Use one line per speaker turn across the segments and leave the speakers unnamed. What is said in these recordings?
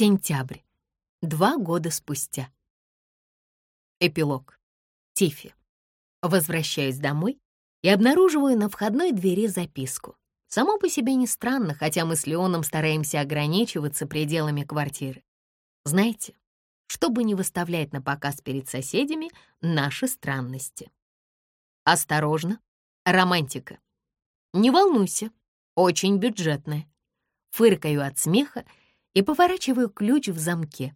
Сентябрь. Два года спустя. Эпилог. Тифи. Возвращаюсь домой и обнаруживаю на входной двери записку. Само по себе не странно, хотя мы с Леоном стараемся ограничиваться пределами квартиры. Знаете, чтобы не выставлять на показ перед соседями наши странности. Осторожно, романтика. Не волнуйся, очень бюджетная. Фыркаю от смеха и поворачиваю ключ в замке.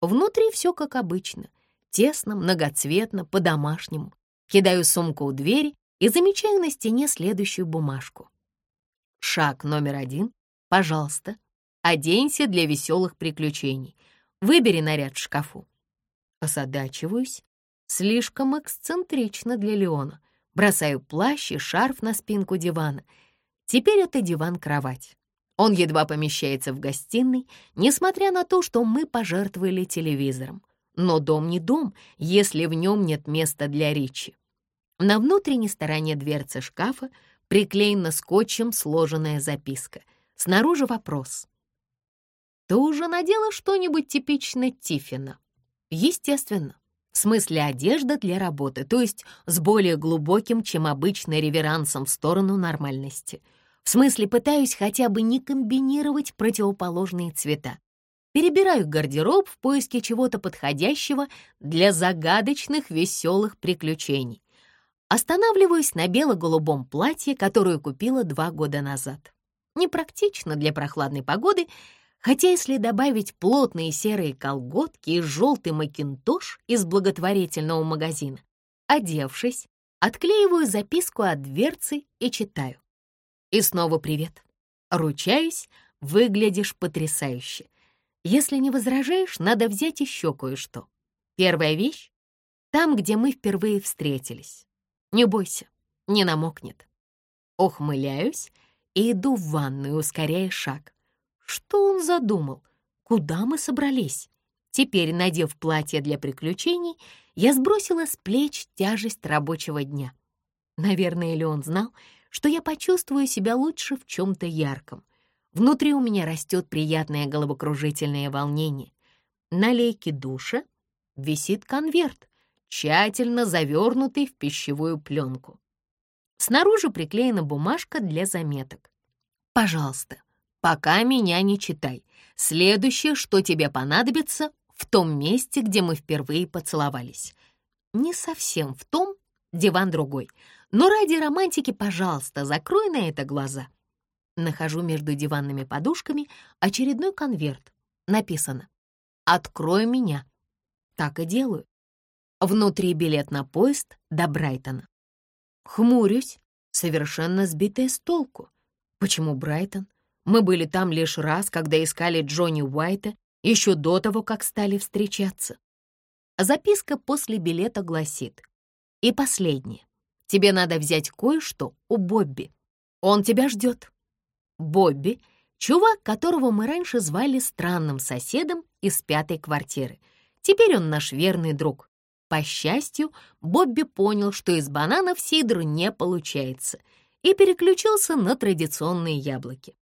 Внутри все как обычно. Тесно, многоцветно, по-домашнему. Кидаю сумку у двери и замечаю на стене следующую бумажку. Шаг номер один. Пожалуйста, оденься для веселых приключений. Выбери наряд в шкафу. Осадачиваюсь. Слишком эксцентрично для Леона. Бросаю плащ и шарф на спинку дивана. Теперь это диван-кровать. Он едва помещается в гостиной, несмотря на то, что мы пожертвовали телевизором. Но дом не дом, если в нем нет места для речи. На внутренней стороне дверцы шкафа приклеена скотчем сложенная записка. Снаружи вопрос. «Ты уже надела что-нибудь типично Тиффина?» «Естественно. В смысле одежда для работы, то есть с более глубоким, чем обычно, реверансом в сторону нормальности». В смысле, пытаюсь хотя бы не комбинировать противоположные цвета. Перебираю гардероб в поиске чего-то подходящего для загадочных веселых приключений. Останавливаюсь на бело-голубом платье, которое купила два года назад. Непрактично для прохладной погоды, хотя если добавить плотные серые колготки и желтый макинтош из благотворительного магазина, одевшись, отклеиваю записку от дверцы и читаю. И снова привет. Ручаюсь, выглядишь потрясающе. Если не возражаешь, надо взять еще кое-что. Первая вещь — там, где мы впервые встретились. Не бойся, не намокнет. Ухмыляюсь и иду в ванную, ускоряя шаг. Что он задумал? Куда мы собрались? Теперь, надев платье для приключений, я сбросила с плеч тяжесть рабочего дня. Наверное, ли он знал, что я почувствую себя лучше в чем-то ярком. Внутри у меня растет приятное головокружительное волнение. На лейке душа висит конверт, тщательно завернутый в пищевую пленку. Снаружи приклеена бумажка для заметок. «Пожалуйста, пока меня не читай. Следующее, что тебе понадобится, в том месте, где мы впервые поцеловались. Не совсем в том, диван другой, но ради романтики, пожалуйста, закрой на это глаза. Нахожу между диванными подушками очередной конверт. Написано «Открой меня». Так и делаю. Внутри билет на поезд до Брайтона. Хмурюсь, совершенно сбитая с толку. Почему Брайтон? Мы были там лишь раз, когда искали Джонни Уайта, еще до того, как стали встречаться. Записка после билета гласит «И последнее. Тебе надо взять кое-что у Бобби. Он тебя ждет. Бобби — чувак, которого мы раньше звали странным соседом из пятой квартиры. Теперь он наш верный друг. По счастью, Бобби понял, что из бананов сидр не получается, и переключился на традиционные яблоки.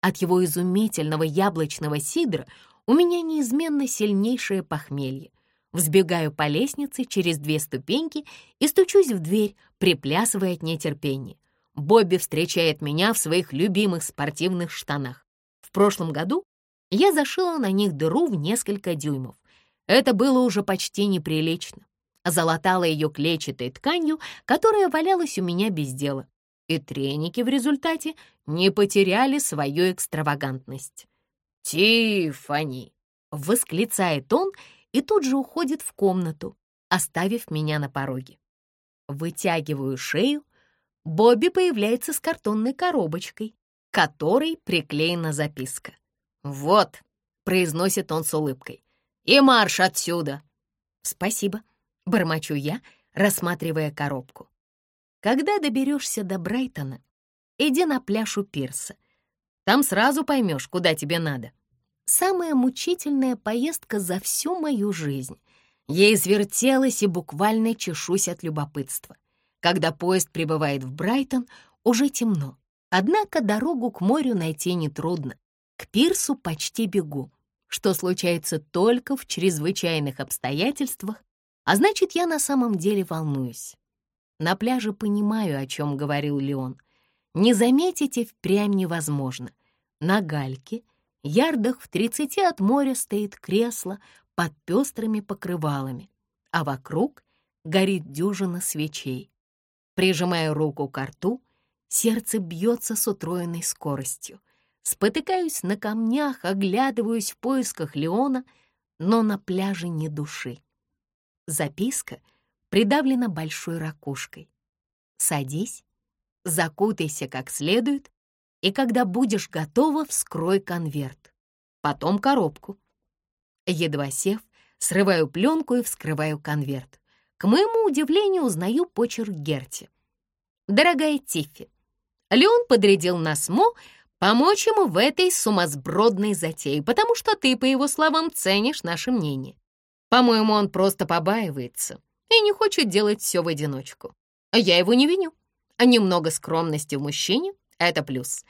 От его изумительного яблочного сидра у меня неизменно сильнейшее похмелье — Взбегаю по лестнице через две ступеньки и стучусь в дверь, приплясывая от нетерпения. Бобби встречает меня в своих любимых спортивных штанах. В прошлом году я зашила на них дыру в несколько дюймов. Это было уже почти неприлично. Залатала ее клетчатой тканью, которая валялась у меня без дела. И треники в результате не потеряли свою экстравагантность. «Тиффани!» — восклицает он и тут же уходит в комнату, оставив меня на пороге. Вытягиваю шею, Бобби появляется с картонной коробочкой, которой приклеена записка. «Вот», — произносит он с улыбкой, — «и марш отсюда!» «Спасибо», — бормочу я, рассматривая коробку. «Когда доберешься до Брайтона, иди на пляж у пирса. Там сразу поймешь, куда тебе надо». Самая мучительная поездка за всю мою жизнь. Я извертелась и буквально чешусь от любопытства. Когда поезд прибывает в Брайтон, уже темно. Однако дорогу к морю найти нетрудно. К пирсу почти бегу. что случается только в чрезвычайных обстоятельствах, а значит, я на самом деле волнуюсь. На пляже понимаю, о чем говорил Леон. Не заметить и впрямь невозможно. На гальке, ярдах в тридцати от моря, стоит кресло под пестрыми покрывалами, а вокруг горит дюжина свечей. Прижимаю руку к рту, сердце бьется с утроенной скоростью. Спотыкаюсь на камнях, оглядываюсь в поисках Леона, но на пляже ни души. Записка придавлена большой ракушкой. «Садись, закутайся как следует, и когда будешь готова, вскрой конверт. Потом коробку». Едва сев, срываю пленку и вскрываю конверт. К моему удивлению узнаю почерк Герти. «Дорогая Тиффи, Леон подрядил нас Мо помочь ему в этой сумасбродной затее, потому что ты, по его словам, ценишь наше мнение. По-моему, он просто побаивается и не хочет делать все в одиночку. Я его не виню. Немного скромности в мужчине — это плюс.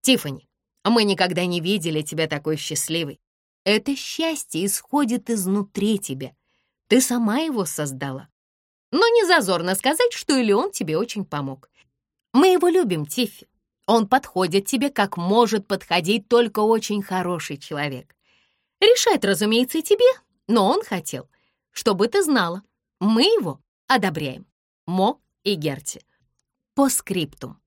Тиффани, мы никогда не видели тебя такой счастливой. Это счастье исходит изнутри тебя. Ты сама его создала. Но не зазорно сказать, что или он тебе очень помог. Мы его любим, Тиффи. Он подходит тебе, как может подходить только очень хороший человек. Решает, разумеется, тебе, но он хотел, чтобы ты знала. Мы его одобряем. Мо и Герти. По скриптум.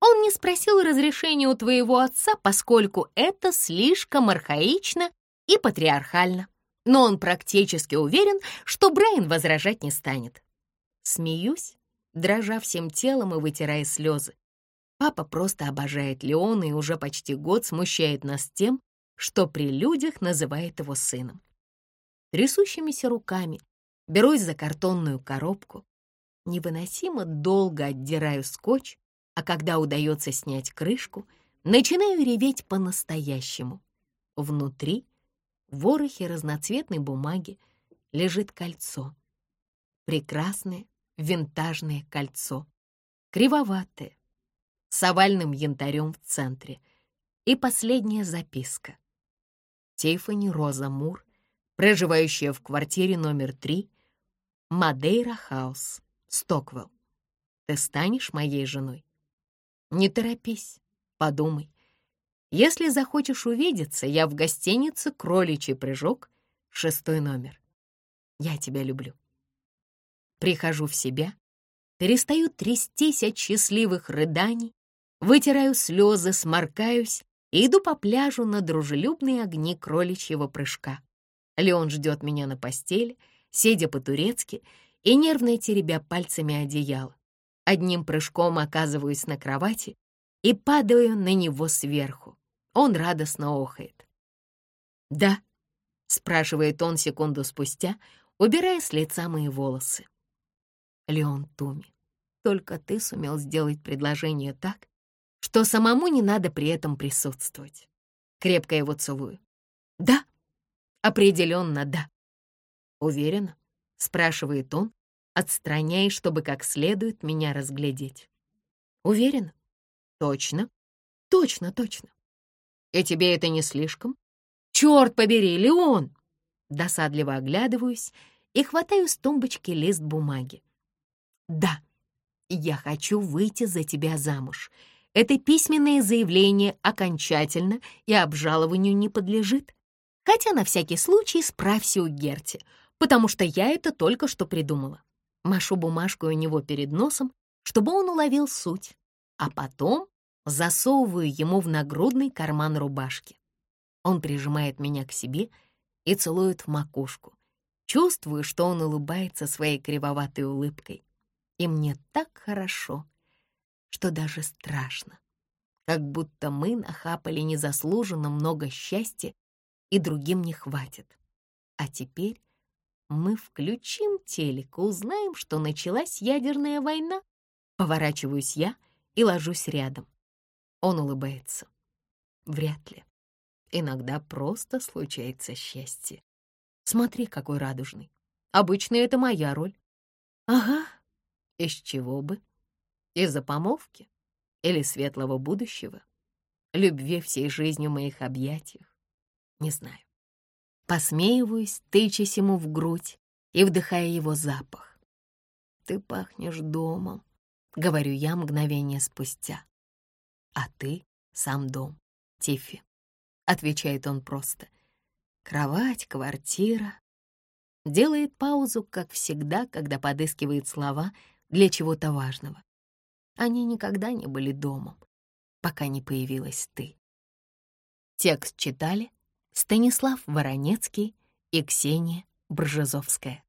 Он не спросил разрешения у твоего отца, поскольку это слишком архаично и патриархально. Но он практически уверен, что Брайан возражать не станет. Смеюсь, дрожа всем телом и вытирая слезы. Папа просто обожает Леона и уже почти год смущает нас тем, что при людях называет его сыном. Трясущимися руками берусь за картонную коробку, невыносимо долго отдираю скотч, а когда удается снять крышку, начинаю реветь по-настоящему. Внутри, в ворохе разноцветной бумаги, лежит кольцо. Прекрасное винтажное кольцо, кривоватое, с овальным янтарем в центре. И последняя записка. Тиффани Роза Мур, проживающая в квартире номер 3, Мадейра Хаус, Стоквелл. Ты станешь моей женой? Не торопись, подумай. Если захочешь увидеться, я в гостинице «Кроличий прыжок», шестой номер. Я тебя люблю. Прихожу в себя, перестаю трястись от счастливых рыданий, вытираю слезы, сморкаюсь и иду по пляжу на дружелюбные огни кроличьего прыжка. Леон ждет меня на постели, сидя по-турецки и нервно теребя пальцами одеяло. Одним прыжком оказываюсь на кровати и падаю на него сверху. Он радостно охает. «Да?» — спрашивает он секунду спустя, убирая с лица мои волосы. Леон Туми, только ты сумел сделать предложение так, что самому не надо при этом присутствовать. Крепко его целую. Да, определенно да. Уверена? Спрашивает он, отстраняясь, чтобы как следует меня разглядеть. Уверена? Точно? Точно, точно. И тебе это не слишком? Черт побери, Леон! Досадливо оглядываюсь и хватаю с тумбочки лист бумаги. Да, я хочу выйти за тебя замуж. Это письменное заявление окончательно и обжалованию не подлежит. Хотя на всякий случай справься у Герти, потому что я это только что придумала. Машу бумажку у него перед носом, чтобы он уловил суть, а потом засовываю ему в нагрудный карман рубашки. Он прижимает меня к себе и целует в макушку. Чувствую, что он улыбается своей кривоватой улыбкой и мне так хорошо, что даже страшно, как будто мы нахапали незаслуженно много счастья и другим не хватит. А теперь мы включим телек и узнаем, что началась ядерная война. Поворачиваюсь я и ложусь рядом. Он улыбается. Вряд ли. Иногда просто случается счастье. Смотри, какой радужный. Обычно это моя роль. Ага, из чего бы? Из-за помолвки? Или светлого будущего? Любви всей жизнью моих объятиях? Не знаю. Посмеиваюсь, тычась ему в грудь и вдыхая его запах. «Ты пахнешь домом», — говорю я мгновение спустя. «А ты сам дом, Тиффи», — отвечает он просто. «Кровать, квартира». Делает паузу, как всегда, когда подыскивает слова для чего-то важного. Они никогда не были домом, пока не появилась ты. Текст читали Станислав Воронецкий и Ксения Бржезовская.